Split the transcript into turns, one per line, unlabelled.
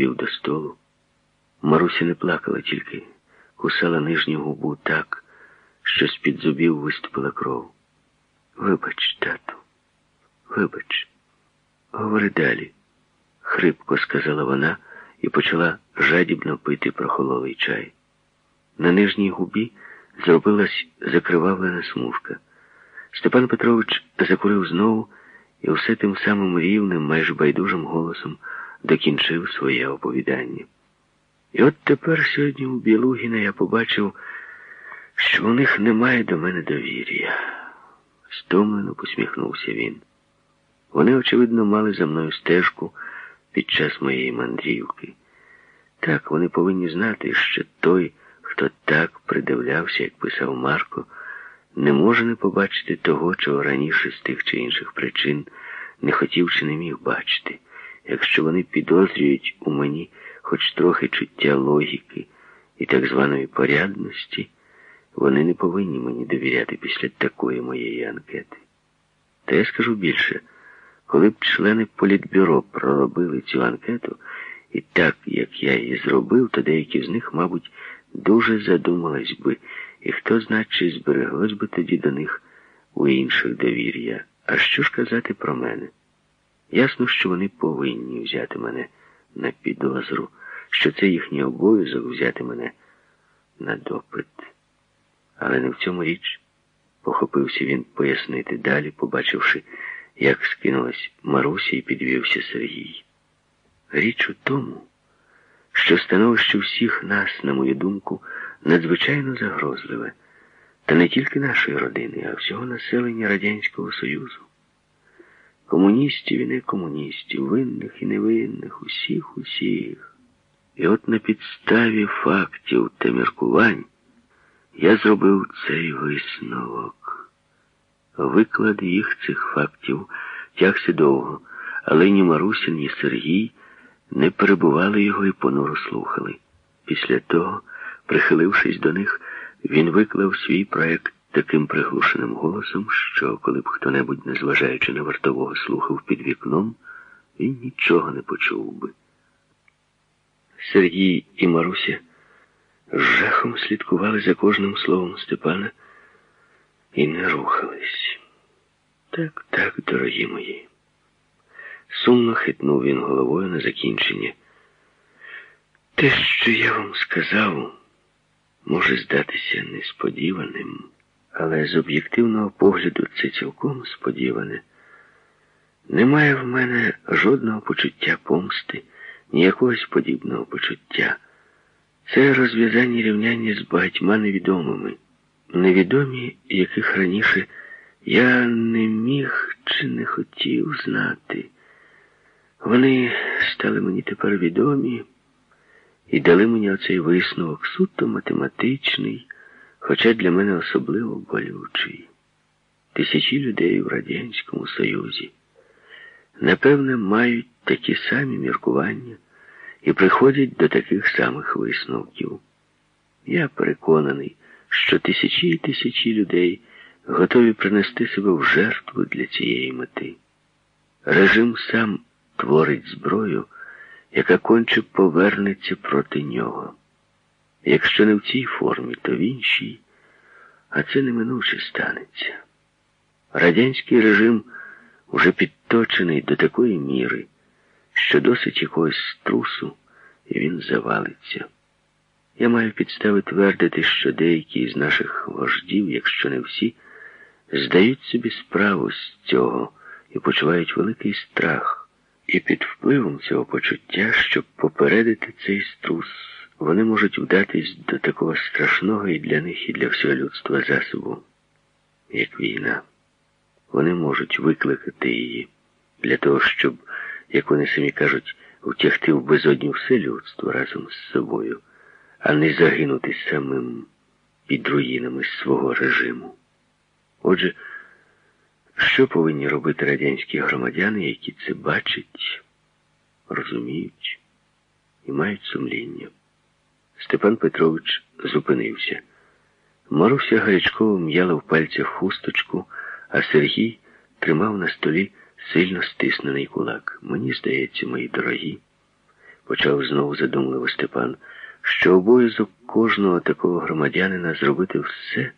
підвів до столу. Маруся не плакала, тільки кусала нижню губу так, що з-під зубів виступила кров. Вибач, тату, вибач, говори далі, хрипко сказала вона і почала жадібно пити прохололий чай. На нижній губі зробилась закривавлена смужка. Степан Петрович закурив знову і все тим самим рівним, майже байдужим голосом докінчив своє оповідання. І от тепер сьогодні у Білугіна я побачив, що у них немає до мене довір'я. Стомлено посміхнувся він. Вони, очевидно, мали за мною стежку під час моєї мандрівки. Так, вони повинні знати, що той, хто так придивлявся, як писав Марко, не може не побачити того, чого раніше з тих чи інших причин не хотів чи не міг бачити. Якщо вони підозрюють у мені хоч трохи чуття логіки і так званої порядності, вони не повинні мені довіряти після такої моєї анкети. Та я скажу більше, коли б члени політбюро проробили цю анкету, і так, як я її зробив, то деякі з них, мабуть, дуже задумались би, і хто знає, чи збереглось би тоді до них у інших довір'я. А що ж казати про мене? Ясно, що вони повинні взяти мене на підозру, що це їхній обов'язок взяти мене на допит. Але не в цьому річ, похопився він пояснити далі, побачивши, як скинулась Маруся і підвівся Сергій. Річ у тому, що становище всіх нас, на мою думку, надзвичайно загрозливе, та не тільки нашої родини, а всього населення Радянського Союзу. Комуністів і не комуністів, винних і невинних, усіх, усіх. І от на підставі фактів та міркувань я зробив цей висновок. Виклад їх цих фактів тягся довго, але ні Маруся, ні Сергій не перебували його і понуро слухали. Після того, прихилившись до них, він виклав свій проект таким приглушеним голосом, що, коли б хто-небудь, незважаючи на вартового, слухав під вікном, він нічого не почув би. Сергій і Маруся жахом слідкували за кожним словом Степана і не рухались. Так, так, дорогі мої. Сумно хитнув він головою на закінчення. Те, що я вам сказав, може здатися несподіваним, але з об'єктивного погляду це цілком сподіване. Немає в мене жодного почуття помсти, ніякогось подібного почуття. Це розв'язання рівняння з багатьма невідомими, невідомі, яких раніше я не міг чи не хотів знати. Вони стали мені тепер відомі і дали мені оцей висновок суто математичний, хоча для мене особливо болючий. Тисячі людей в Радянському Союзі, напевне, мають такі самі міркування і приходять до таких самих висновків. Я переконаний, що тисячі і тисячі людей готові принести себе в жертву для цієї мети. Режим сам творить зброю, яка конче повернеться проти нього. Якщо не в цій формі, то в іншій, а це неминуче станеться. Радянський режим уже підточений до такої міри, що досить якогось струсу, і він завалиться. Я маю підстави твердити, що деякі з наших вождів, якщо не всі, здають собі справу з цього і почувають великий страх. І під впливом цього почуття, щоб попередити цей струс, вони можуть вдатись до такого страшного і для них, і для всього людства засобу, як війна. Вони можуть викликати її для того, щоб, як вони самі кажуть, втягти в безодню все людство разом з собою, а не загинути самим під руїнами свого режиму. Отже, що повинні робити радянські громадяни, які це бачать, розуміють і мають сумління? Степан Петрович зупинився. Маруся гарячково м'яла в пальцях хусточку, а Сергій тримав на столі сильно стиснений кулак. Мені здається, мої дорогі. почав знову задумливо Степан, що обов'язок кожного такого громадянина зробити все,